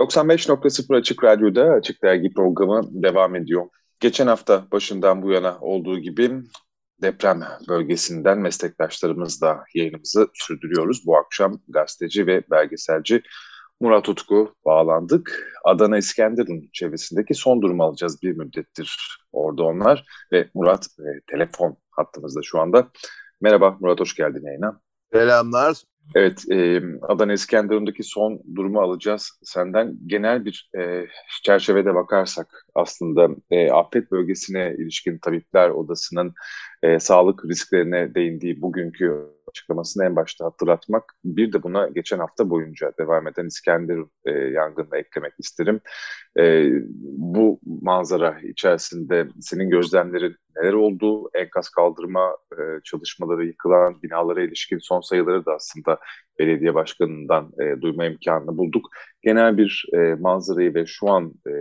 95.0 Açık Radyo'da Açık Dergi programı devam ediyor. Geçen hafta başından bu yana olduğu gibi deprem bölgesinden meslektaşlarımızla yayınımızı sürdürüyoruz. Bu akşam gazeteci ve belgeselci Murat Utku bağlandık. Adana İskenderun çevresindeki son durumu alacağız bir müddettir orada onlar. Ve Murat e, telefon hattımızda şu anda. Merhaba Murat hoş geldin yayına. Selamlar. Evet, e, Adana İskenderun'daki son durumu alacağız senden. Genel bir e, çerçevede bakarsak aslında e, afet bölgesine ilişkin Tabipler Odası'nın e, sağlık risklerine değindiği bugünkü açıklamasını en başta hatırlatmak. Bir de buna geçen hafta boyunca devam eden İskenderun e, yangınına eklemek isterim. E, bu manzara içerisinde senin gözlemlerin neler oldu? Enkaz kaldırma e, çalışmaları, yıkılan binalara ilişkin son sayıları da aslında belediye başkanından e, duyma imkanını bulduk. Genel bir e, manzarayı ve şu an e,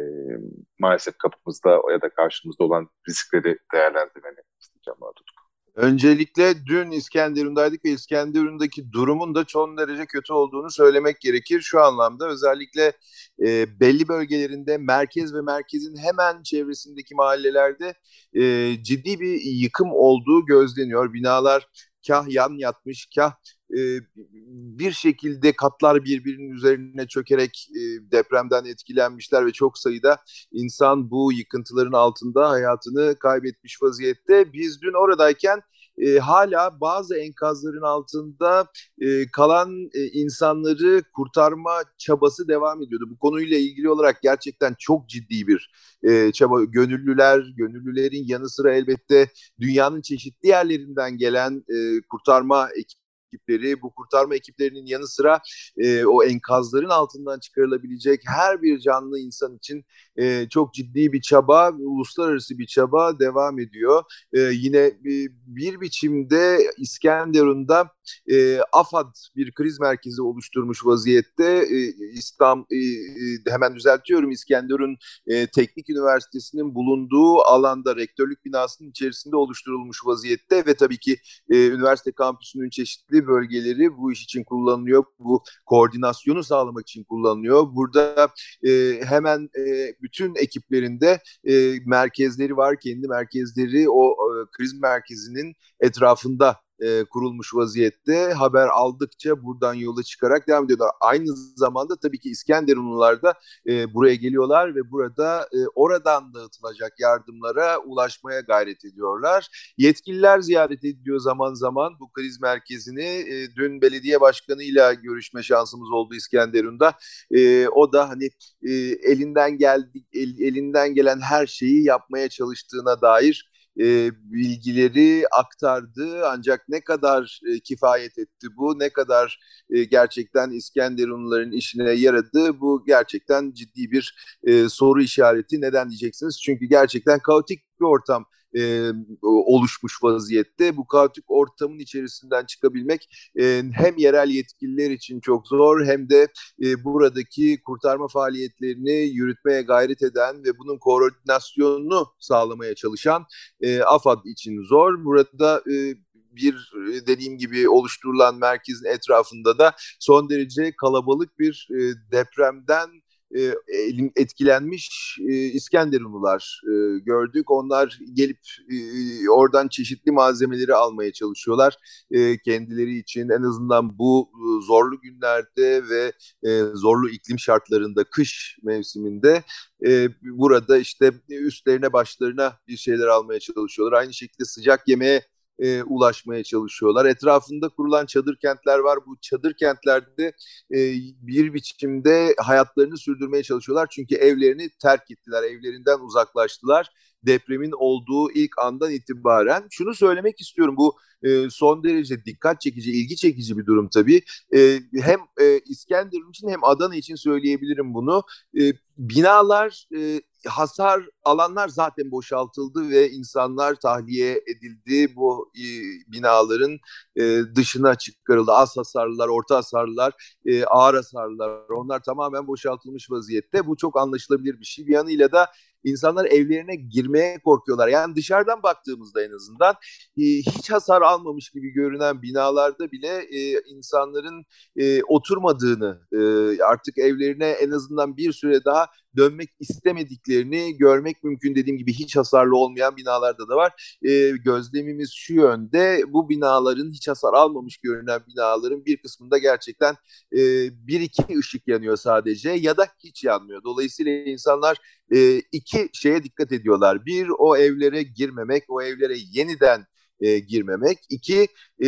maalesef kapımızda ya da karşımızda olan riskleri değerlendirmeni isteyeceğim Tutku. Öncelikle dün İskenderun'daydık ve İskenderun'daki durumun da son derece kötü olduğunu söylemek gerekir. Şu anlamda özellikle e, belli bölgelerinde merkez ve merkezin hemen çevresindeki mahallelerde e, ciddi bir yıkım olduğu gözleniyor. Binalar kah yan yatmış, kah e, bir şekilde katlar birbirinin üzerine çökerek e, depremden etkilenmişler ve çok sayıda insan bu yıkıntıların altında hayatını kaybetmiş vaziyette. Biz dün oradayken e, hala bazı enkazların altında kalan insanları kurtarma çabası devam ediyordu. Bu konuyla ilgili olarak gerçekten çok ciddi bir çaba. Gönüllüler, gönüllülerin yanı sıra elbette dünyanın çeşitli yerlerinden gelen kurtarma ekip ekipleri, bu kurtarma ekiplerinin yanı sıra e, o enkazların altından çıkarılabilecek her bir canlı insan için e, çok ciddi bir çaba, uluslararası bir çaba devam ediyor. E, yine e, bir biçimde İskenderun'da e, AFAD bir kriz merkezi oluşturmuş vaziyette. E, İslam e, e, hemen düzeltiyorum İskenderun e, Teknik Üniversitesi'nin bulunduğu alanda rektörlük binasının içerisinde oluşturulmuş vaziyette ve tabii ki e, üniversite kampüsünün çeşitli çeşitli bölgeleri bu iş için kullanılıyor. Bu koordinasyonu sağlamak için kullanılıyor. Burada e, hemen e, bütün ekiplerinde e, merkezleri var. Kendi merkezleri o e, kriz merkezinin etrafında e, kurulmuş vaziyette. Haber aldıkça buradan yola çıkarak devam ediyorlar. Aynı zamanda tabii ki İskenderunlular da e, buraya geliyorlar ve burada e, oradan dağıtılacak yardımlara ulaşmaya gayret ediyorlar. Yetkililer ziyaret ediyor zaman zaman bu kriz merkezini. E, dün belediye başkanıyla görüşme şansımız oldu İskenderun'da. E, o da hani e, elinden geldi el, elinden gelen her şeyi yapmaya çalıştığına dair e, bilgileri aktardı. Ancak ne kadar e, kifayet etti bu, ne kadar e, gerçekten İskenderunluların işine yaradı bu gerçekten ciddi bir soru işareti. Neden diyeceksiniz? Çünkü gerçekten kaotik bir ortam e, oluşmuş vaziyette. Bu kaotik ortamın içerisinden çıkabilmek e, hem yerel yetkililer için çok zor hem de e, buradaki kurtarma faaliyetlerini yürütmeye gayret eden ve bunun koordinasyonunu sağlamaya çalışan e, AFAD için zor. Burada e, bir dediğim gibi oluşturulan merkezin etrafında da son derece kalabalık bir depremden e, etkilenmiş e, İskenderunlular e, gördük. Onlar gelip e, oradan çeşitli malzemeleri almaya çalışıyorlar. E, kendileri için en azından bu e, zorlu günlerde ve e, zorlu iklim şartlarında kış mevsiminde e, burada işte üstlerine başlarına bir şeyler almaya çalışıyorlar. Aynı şekilde sıcak yemeğe e, ulaşmaya çalışıyorlar. Etrafında kurulan çadır kentler var. Bu çadır kentlerde e, bir biçimde hayatlarını sürdürmeye çalışıyorlar. Çünkü evlerini terk ettiler, evlerinden uzaklaştılar depremin olduğu ilk andan itibaren. Şunu söylemek istiyorum bu e, son derece dikkat çekici, ilgi çekici bir durum tabii. E, hem e, İskenderun için hem Adana için söyleyebilirim bunu. E, binalar e, hasar alanlar zaten boşaltıldı ve insanlar tahliye edildi. Bu e, binaların e, dışına çıkarıldı. Az hasarlılar, orta hasarlılar, e, ağır hasarlılar onlar tamamen boşaltılmış vaziyette. Bu çok anlaşılabilir bir şey. Bir yanıyla da insanlar evlerine girmeye korkuyorlar. Yani dışarıdan baktığımızda en azından e, hiç hasar almamış gibi görünen binalarda bile e, insanların e, oturmadığını, artık evlerine en azından bir süre daha dönmek istemediklerini görmek mümkün. Dediğim gibi hiç hasarlı olmayan binalarda da var. Gözlemimiz şu yönde bu binaların hiç hasar almamış görünen binaların bir kısmında gerçekten bir iki ışık yanıyor sadece ya da hiç yanmıyor. Dolayısıyla insanlar e, iki şeye dikkat ediyorlar. Bir o evlere girmemek, o evlere yeniden e, girmemek. İki e,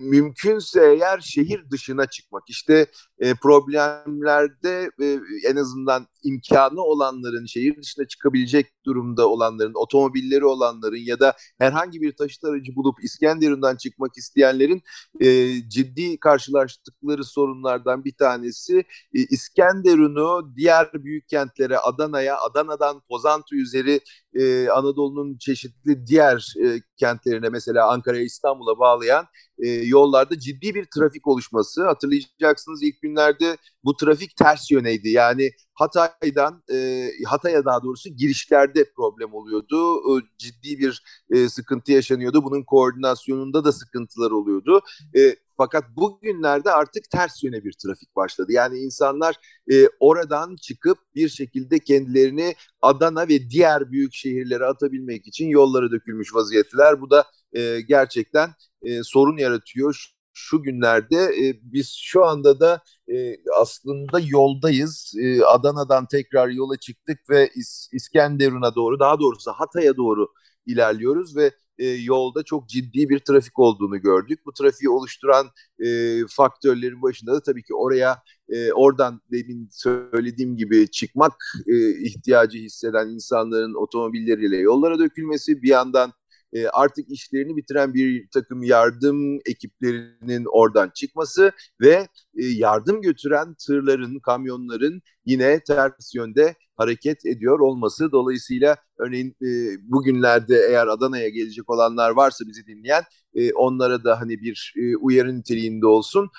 mümkünse eğer şehir dışına çıkmak. İşte e, problemlerde e, en azından imkanı olanların, şehir dışına çıkabilecek durumda olanların, otomobilleri olanların ya da herhangi bir taşıt aracı bulup İskenderun'dan çıkmak isteyenlerin e, ciddi karşılaştıkları sorunlardan bir tanesi e, İskenderun'u diğer büyük kentlere, Adana'ya, Adana'dan Pozantı üzeri e, Anadolu'nun çeşitli diğer e, kentlerine mesela Ankara'ya, İstanbul'a bağlayan e, yollarda ciddi bir trafik oluşması. Hatırlayacaksınız ilk günlerde bu trafik ters yöneydi. Yani Hatay'dan e, Hatay'a daha doğrusu girişlerde problem oluyordu. E, ciddi bir e, sıkıntı yaşanıyordu. Bunun koordinasyonunda da sıkıntılar oluyordu. E, fakat bugünlerde artık ters yöne bir trafik başladı. Yani insanlar e, oradan çıkıp bir şekilde kendilerini Adana ve diğer büyük şehirlere atabilmek için yollara dökülmüş vaziyetler. Bu da e, gerçekten e, sorun yaratıyor şu günlerde e, biz şu anda da e, aslında yoldayız. E, Adana'dan tekrar yola çıktık ve İs- İskenderun'a doğru daha doğrusu Hatay'a doğru ilerliyoruz ve e, yolda çok ciddi bir trafik olduğunu gördük. Bu trafiği oluşturan e, faktörlerin başında da tabii ki oraya e, oradan demin söylediğim gibi çıkmak e, ihtiyacı hisseden insanların otomobilleriyle yollara dökülmesi bir yandan e, artık işlerini bitiren bir takım yardım ekiplerinin oradan çıkması ve e, yardım götüren tırların, kamyonların yine ters yönde hareket ediyor olması. Dolayısıyla örneğin e, bugünlerde eğer Adana'ya gelecek olanlar varsa bizi dinleyen e, onlara da hani bir e, uyarı niteliğinde olsun.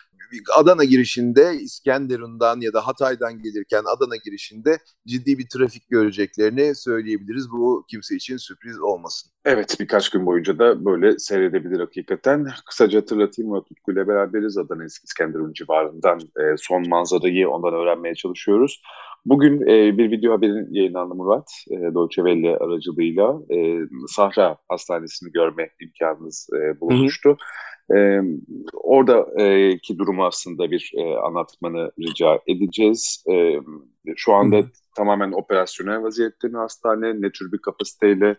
Adana girişinde İskenderun'dan ya da Hatay'dan gelirken Adana girişinde ciddi bir trafik göreceklerini söyleyebiliriz. Bu kimse için sürpriz olmasın. Evet birkaç gün boyunca da böyle seyredebilir hakikaten. Kısaca hatırlatayım Murat Utku ile beraberiz Adana İskenderun civarından e, son manzarayı ondan öğrenmeye çalışıyoruz. Bugün e, bir video haberin yayınlandı Murat, e, Deutsche Welle aracılığıyla e, Sahra Hastanesi'ni görme imkanınız e, bulunmuştu. Hı hı. E, oradaki durumu aslında bir e, anlatmanı rica edeceğiz. E, şu anda Hı. tamamen operasyonel vaziyette mi hastane, ne tür bir kapasiteyle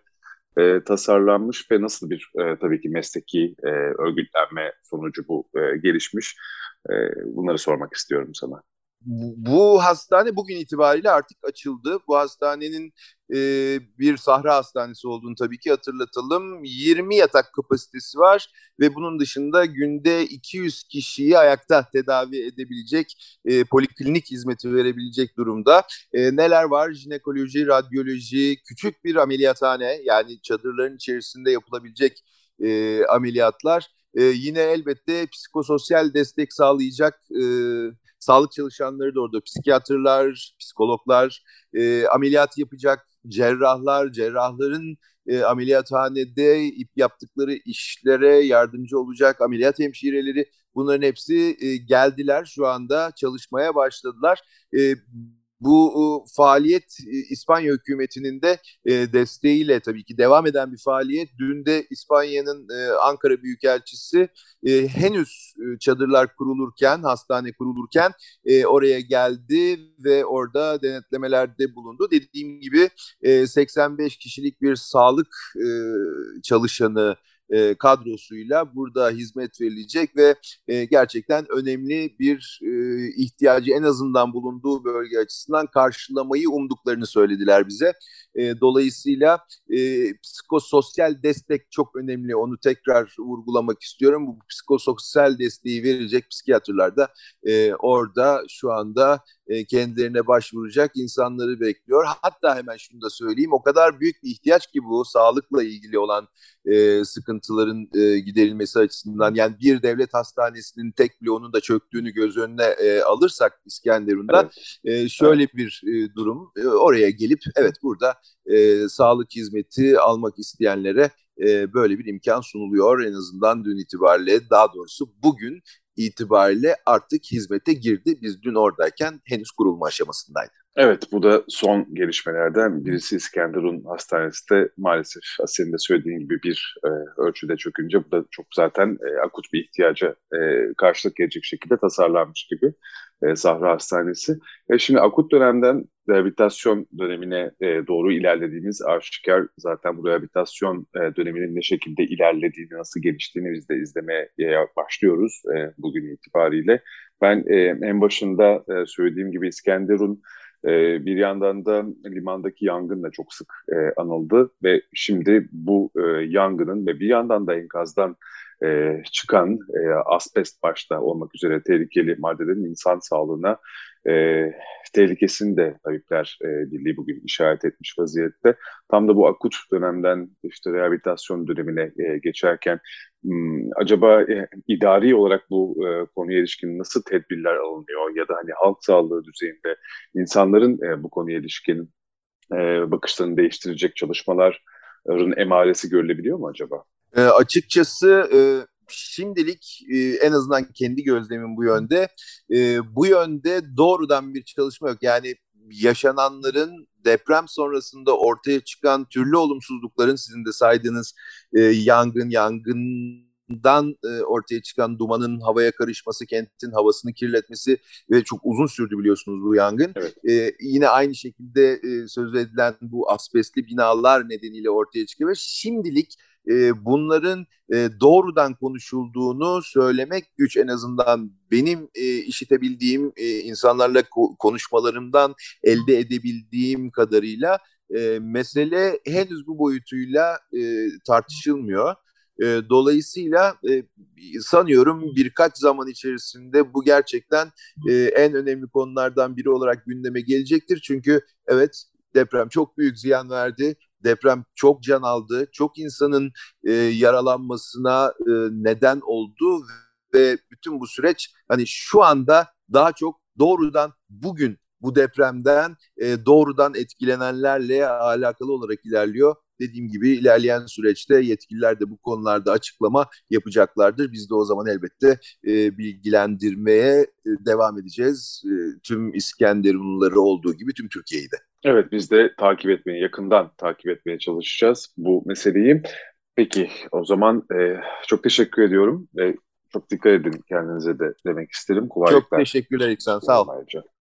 e, tasarlanmış ve nasıl bir e, tabii ki mesleki e, örgütlenme sonucu bu e, gelişmiş? E, bunları sormak istiyorum sana bu hastane bugün itibariyle artık açıldı. Bu hastanenin e, bir sahra hastanesi olduğunu tabii ki hatırlatalım. 20 yatak kapasitesi var ve bunun dışında günde 200 kişiyi ayakta tedavi edebilecek, e, poliklinik hizmeti verebilecek durumda. E, neler var? Jinekoloji, radyoloji, küçük bir ameliyathane yani çadırların içerisinde yapılabilecek e, ameliyatlar. E, yine elbette psikososyal destek sağlayacak e, sağlık çalışanları da orada, psikiyatrlar, psikologlar, e, ameliyat yapacak cerrahlar, cerrahların e, ameliyathanede yaptıkları işlere yardımcı olacak ameliyat hemşireleri bunların hepsi e, geldiler şu anda çalışmaya başladılar. E, bu faaliyet İspanya hükümetinin de e, desteğiyle tabii ki devam eden bir faaliyet. Dün de İspanya'nın e, Ankara Büyükelçisi e, henüz çadırlar kurulurken, hastane kurulurken oraya geldi ve orada denetlemelerde bulundu. Dediğim gibi 85 kişilik bir sağlık çalışanı e, kadrosuyla burada hizmet verilecek ve e, gerçekten önemli bir e, ihtiyacı en azından bulunduğu bölge açısından karşılamayı umduklarını söylediler bize. E, dolayısıyla e, psikososyal destek çok önemli. Onu tekrar vurgulamak istiyorum. Bu psikososyal desteği verecek psikiyatrlar da e, orada şu anda e, kendilerine başvuracak insanları bekliyor. Hatta hemen şunu da söyleyeyim o kadar büyük bir ihtiyaç ki bu sağlıkla ilgili olan e, sıkıntıların e, giderilmesi açısından. Yani bir devlet hastanesinin tek bloğunun da çöktüğünü göz önüne e, alırsak İskenderun'da evet. e, şöyle evet. bir e, durum e, oraya gelip evet burada e, sağlık hizmeti almak isteyenlere e, böyle bir imkan sunuluyor. En azından dün itibariyle daha doğrusu bugün itibariyle artık hizmete girdi. Biz dün oradayken henüz kurulma aşamasındaydı. Evet bu da son gelişmelerden birisi İskenderun Hastanesi de maalesef senin de söylediğin gibi bir e, ölçüde çökünce bu da çok zaten e, akut bir ihtiyaca e, karşılık gelecek şekilde tasarlanmış gibi e, Sahra Hastanesi. E, şimdi akut dönemden rehabilitasyon dönemine e, doğru ilerlediğimiz aşikar. Zaten bu rehabilitasyon e, döneminin ne şekilde ilerlediğini, nasıl geliştiğini biz de izlemeye başlıyoruz bugün itibariyle. Ben en başında söylediğim gibi İskenderun e, bir yandan da limandaki yangın da çok sık e, anıldı ve şimdi bu e, yangının ve bir yandan da enkazdan e, çıkan e, asbest başta olmak üzere tehlikeli maddelerin insan sağlığına e, tehlikesini de tabipler e, Birliği bugün işaret etmiş vaziyette. Tam da bu akut dönemden işte rehabilitasyon dönemine e, geçerken acaba e, idari olarak bu e, konuya ilişkin nasıl tedbirler alınıyor ya da hani halk sağlığı düzeyinde insanların e, bu konuya ilişkin e, bakışlarını değiştirecek çalışmaların emaresi görülebiliyor mu acaba? E, açıkçası e, şimdilik e, en azından kendi gözlemim bu yönde. E, bu yönde doğrudan bir çalışma yok. Yani yaşananların deprem sonrasında ortaya çıkan türlü olumsuzlukların sizin de saydığınız e, yangın, yangından e, ortaya çıkan dumanın havaya karışması, kentin havasını kirletmesi ve çok uzun sürdü biliyorsunuz bu yangın. Evet. E, yine aynı şekilde e, söz edilen bu asbestli binalar nedeniyle ortaya çıkıyor ve şimdilik e, bunların e, doğrudan konuşulduğunu söylemek güç en azından benim e, işitebildiğim insanlarla ko- konuşmalarımdan elde edebildiğim kadarıyla mesele henüz bu boyutuyla tartışılmıyor. Dolayısıyla sanıyorum birkaç zaman içerisinde bu gerçekten en önemli konulardan biri olarak gündeme gelecektir. Çünkü evet deprem çok büyük ziyan verdi deprem çok can aldı, çok insanın e, yaralanmasına e, neden oldu ve bütün bu süreç hani şu anda daha çok doğrudan bugün bu depremden e, doğrudan etkilenenlerle alakalı olarak ilerliyor. Dediğim gibi ilerleyen süreçte yetkililer de bu konularda açıklama yapacaklardır. Biz de o zaman elbette e, bilgilendirmeye e, devam edeceğiz. E, tüm İskenderunluları olduğu gibi tüm Türkiye'yi de. Evet biz de takip etmeye, yakından takip etmeye çalışacağız bu meseleyi. Peki o zaman e, çok teşekkür ediyorum ve çok dikkat edin kendinize de demek isterim. Kolaylıklar. Çok teşekkürler İksan sağ ol. Ayrıca.